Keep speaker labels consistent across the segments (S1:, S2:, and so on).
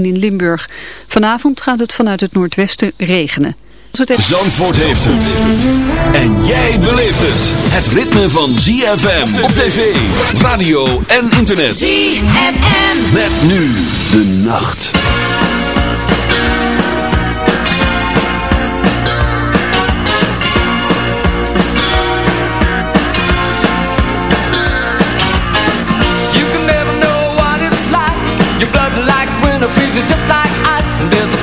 S1: in Limburg. Vanavond gaat het vanuit het noordwesten regenen.
S2: Zandvoort heeft het. En jij beleeft het. Het ritme van ZFM op tv, radio en internet. ZFM. Met nu de nacht.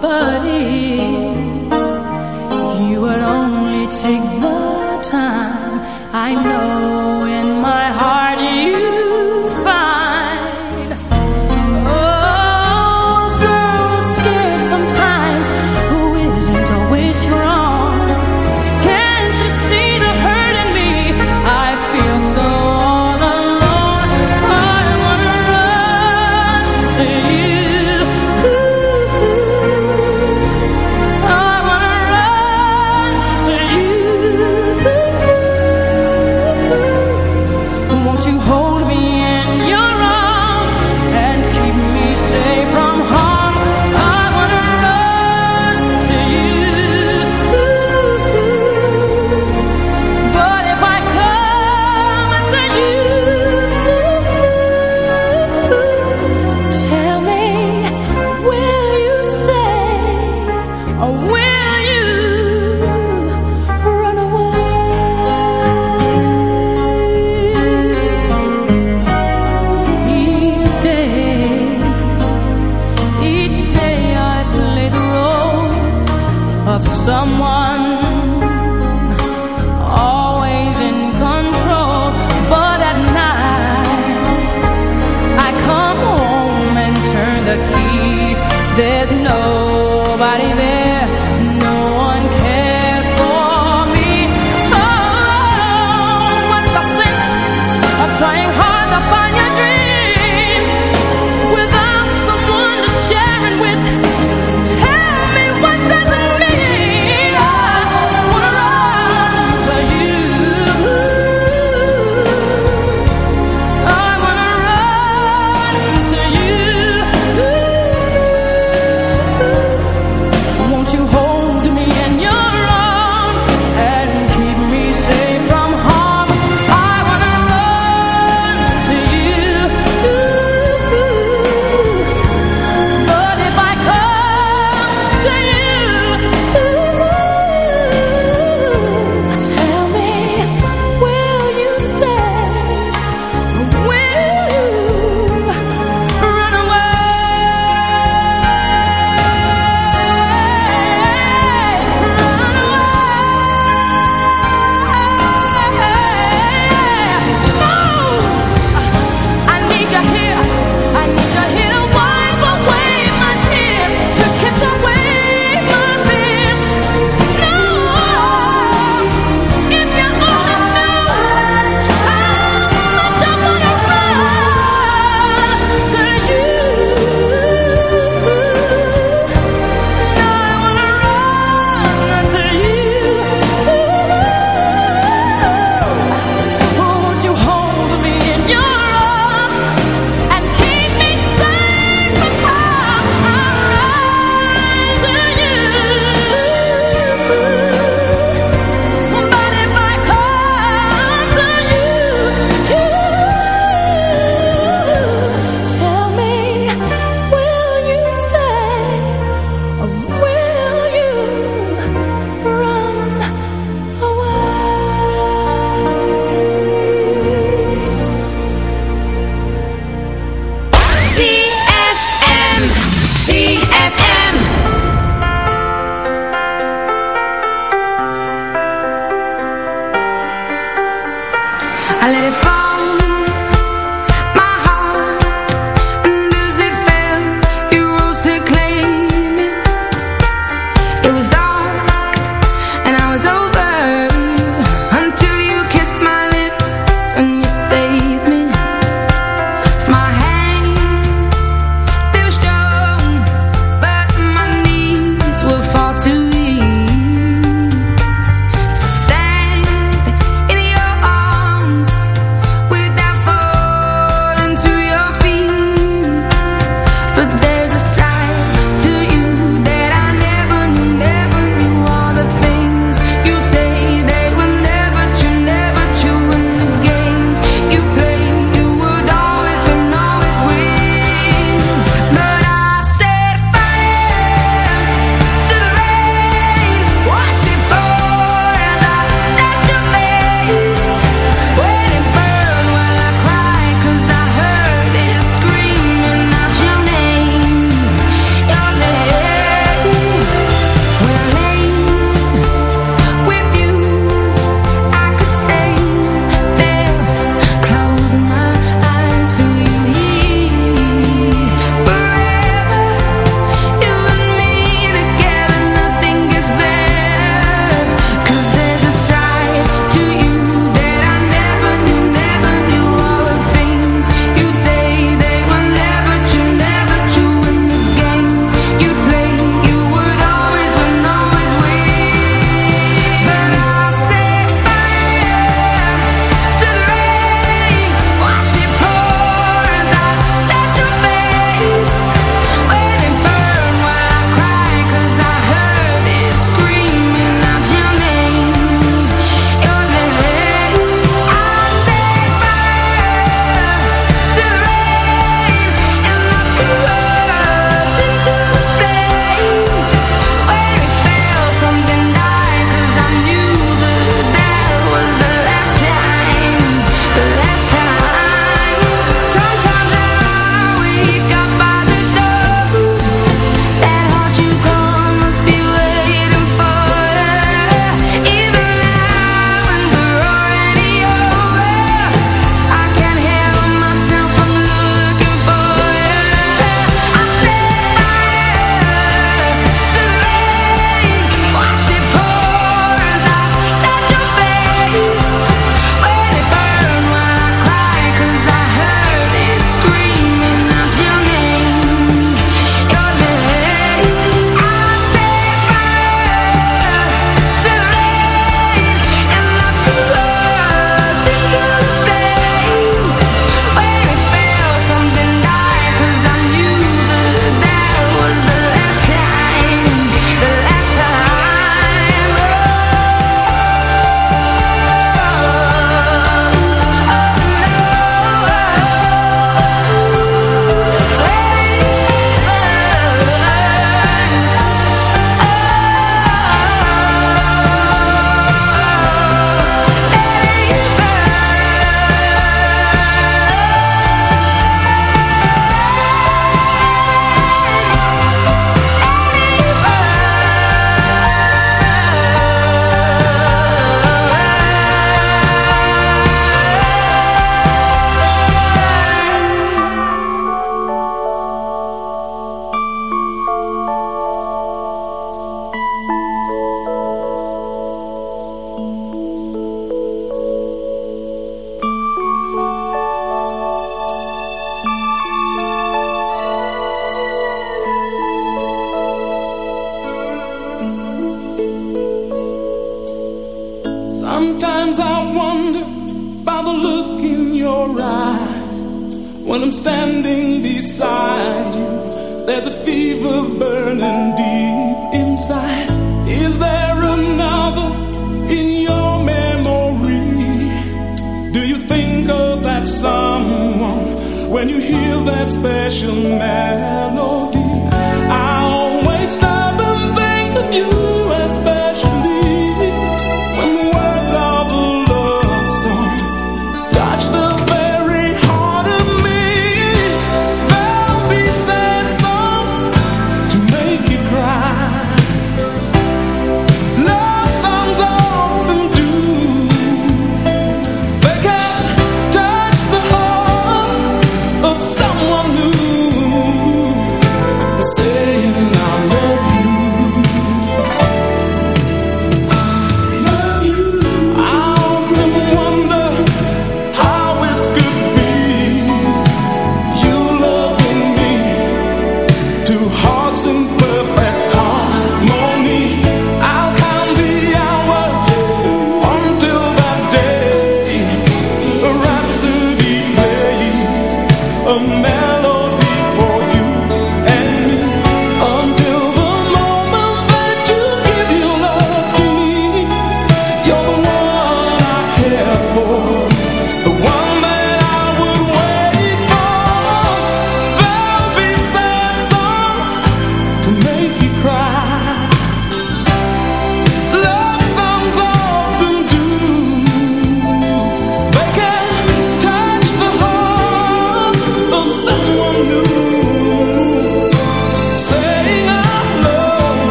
S3: But if you would only take the time, I know.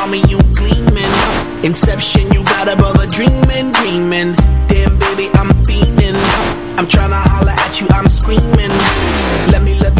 S4: mommy, you gleaming. Inception, you got a brother dreaming, dreaming. Damn, baby, I'm fiending. I'm tryna holler at you, I'm screaming. Let me love you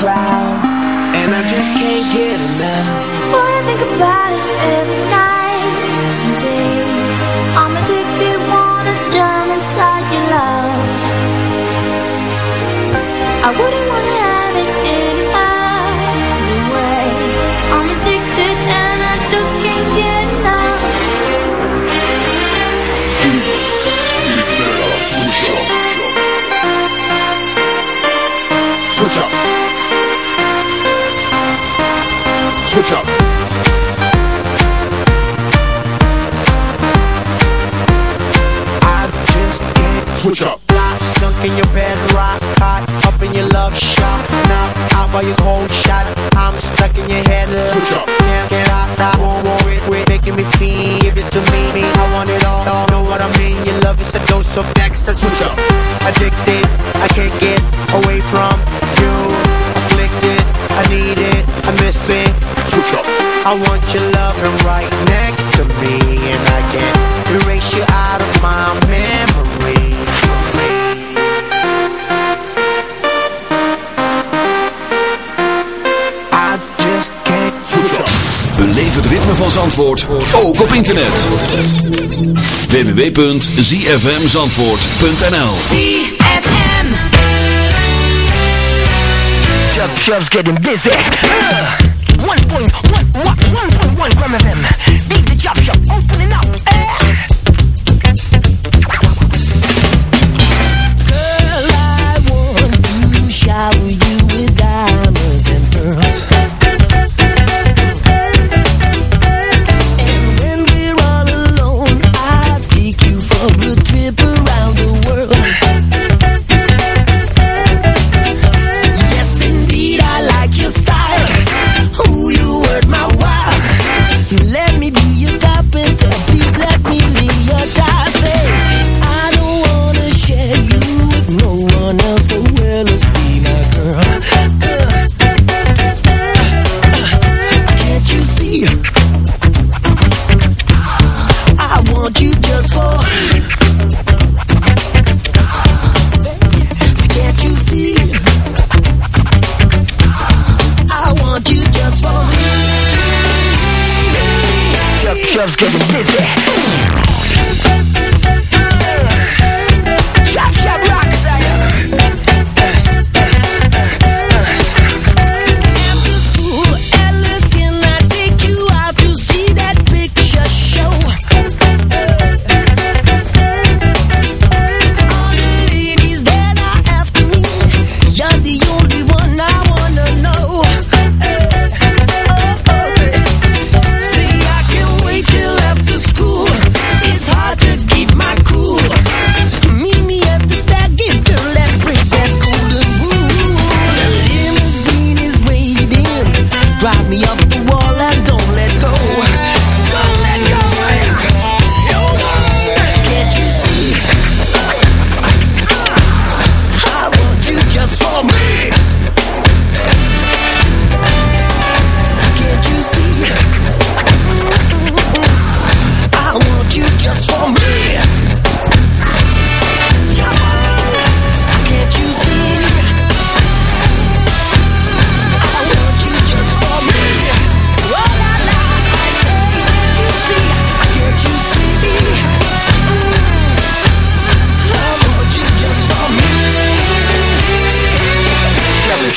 S4: Cloud. And I just can't get enough.
S5: Boy, I think about it every I
S4: want your loving right next to me, and I can't erase you out of my memory. I just can't
S2: Switch. Beleef het ritme van Zandvoort ook op internet. www.zfmzandvoort.nl
S6: ZFM.
S7: Chub Chub's getting busy. Uh, 1.1 1.1 gram of them. Beat the chop shop, opening up. Uh. Girl, I want to shower you with diamonds and pearls.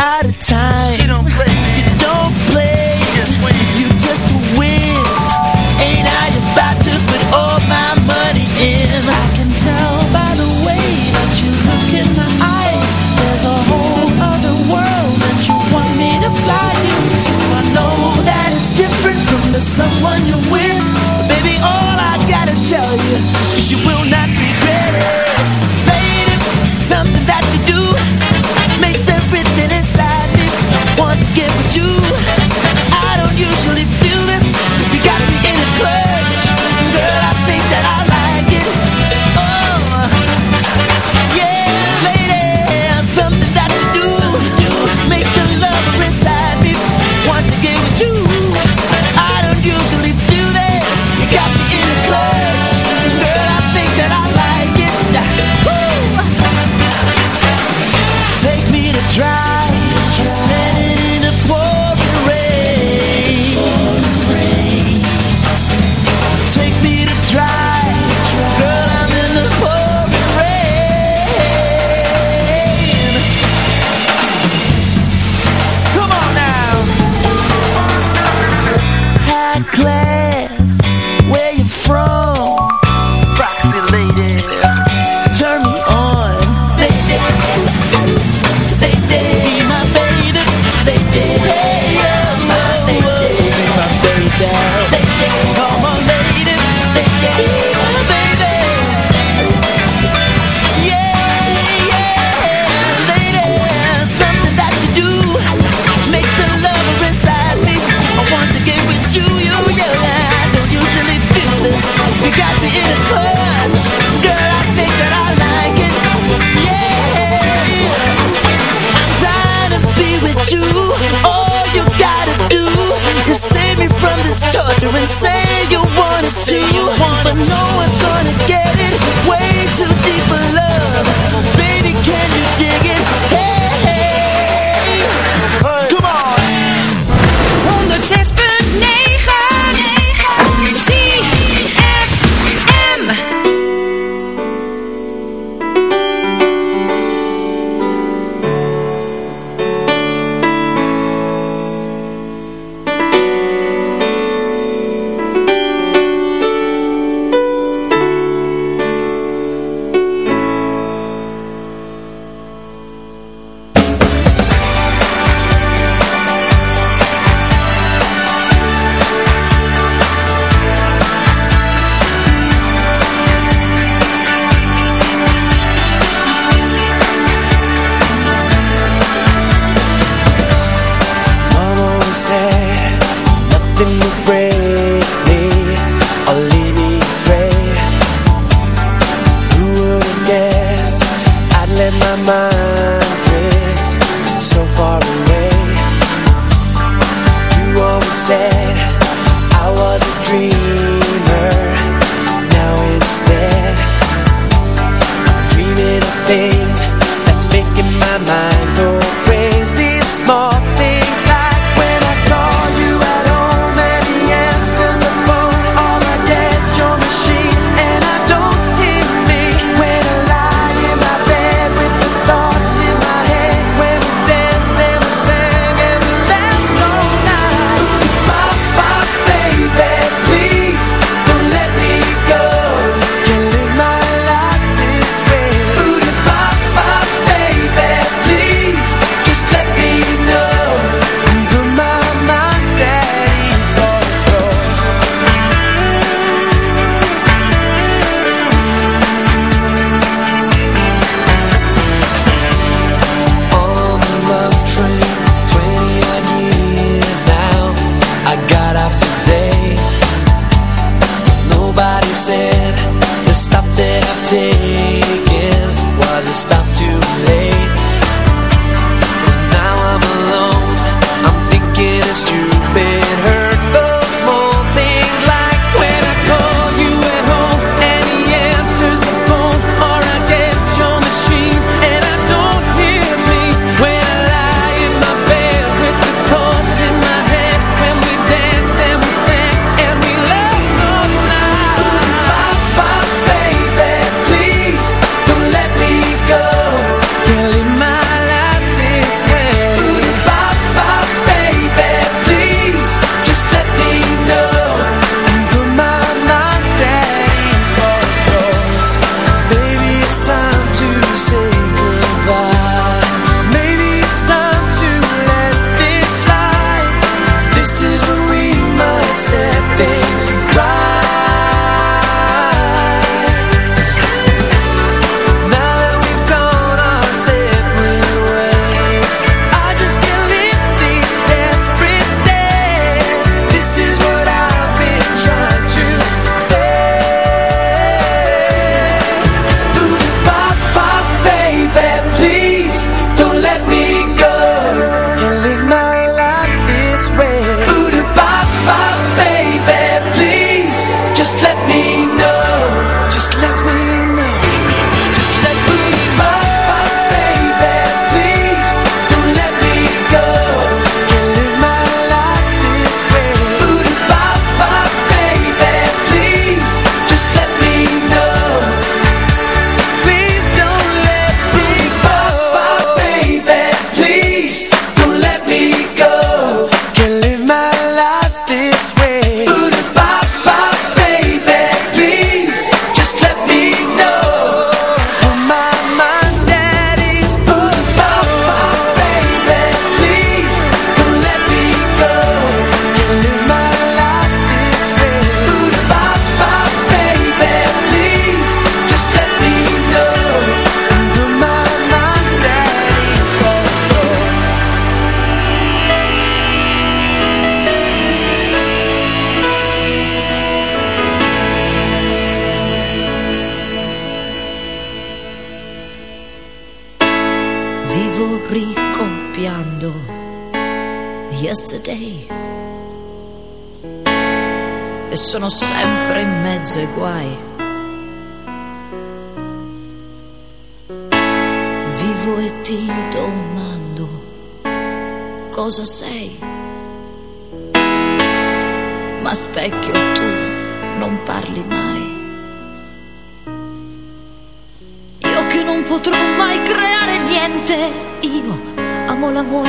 S7: out of time. You don't play, you don't play, you just win. Ain't I about to put all my money in? I can tell by the way that you look in my eyes. There's a whole other world that you want me to fly you to. I know that it's different from the someone you're with. But baby, all I gotta tell you is you will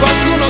S3: qualcuno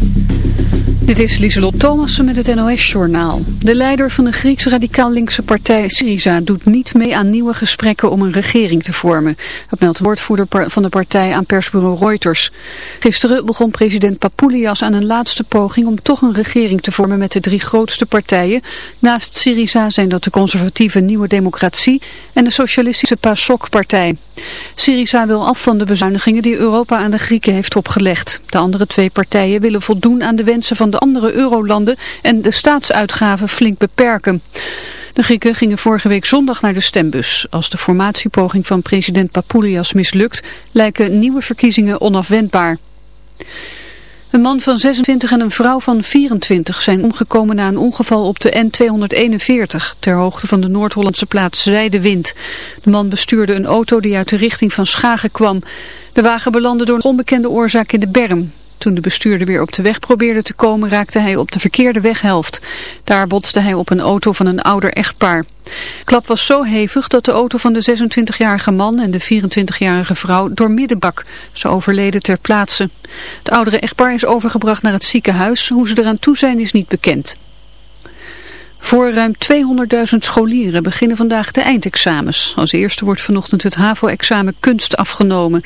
S1: Dit is Lieselot Thomassen met het NOS-journaal. De leider van de Griekse radicaal-linkse partij Syriza doet niet mee aan nieuwe gesprekken om een regering te vormen. Dat meldt woordvoerder van de partij aan persbureau Reuters. Gisteren begon president Papoulias aan een laatste poging om toch een regering te vormen met de drie grootste partijen. Naast Syriza zijn dat de conservatieve Nieuwe Democratie en de socialistische PASOK-partij. Syriza wil af van de bezuinigingen die Europa aan de Grieken heeft opgelegd. De andere twee partijen willen voldoen aan de wensen van de andere eurolanden en de staatsuitgaven flink beperken. De Grieken gingen vorige week zondag naar de stembus. Als de formatiepoging van president Papoulias mislukt, lijken nieuwe verkiezingen onafwendbaar. Een man van 26 en een vrouw van 24 zijn omgekomen na een ongeval op de N241, ter hoogte van de Noord-Hollandse plaats Zijdewind. De man bestuurde een auto die uit de richting van Schagen kwam. De wagen belandde door een onbekende oorzaak in de berm. Toen de bestuurder weer op de weg probeerde te komen, raakte hij op de verkeerde weghelft. Daar botste hij op een auto van een ouder echtpaar. De klap was zo hevig dat de auto van de 26-jarige man en de 24-jarige vrouw doormiddenbak. Ze overleden ter plaatse. Het oudere echtpaar is overgebracht naar het ziekenhuis. Hoe ze eraan toe zijn is niet bekend. Voor ruim 200.000 scholieren beginnen vandaag de eindexamens. Als eerste wordt vanochtend het HAVO-examen kunst afgenomen.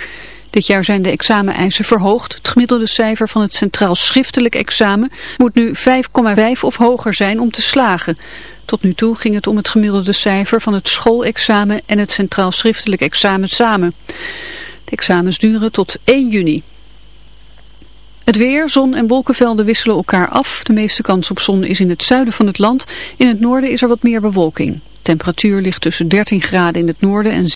S1: Dit jaar zijn de exameneisen verhoogd. Het gemiddelde cijfer van het centraal schriftelijk examen moet nu 5,5 of hoger zijn om te slagen. Tot nu toe ging het om het gemiddelde cijfer van het schoolexamen en het centraal schriftelijk examen samen. De examens duren tot 1 juni. Het weer, zon en wolkenvelden wisselen elkaar af. De meeste kans op zon is in het zuiden van het land. In het noorden is er wat meer bewolking. Temperatuur ligt tussen 13 graden in het noorden en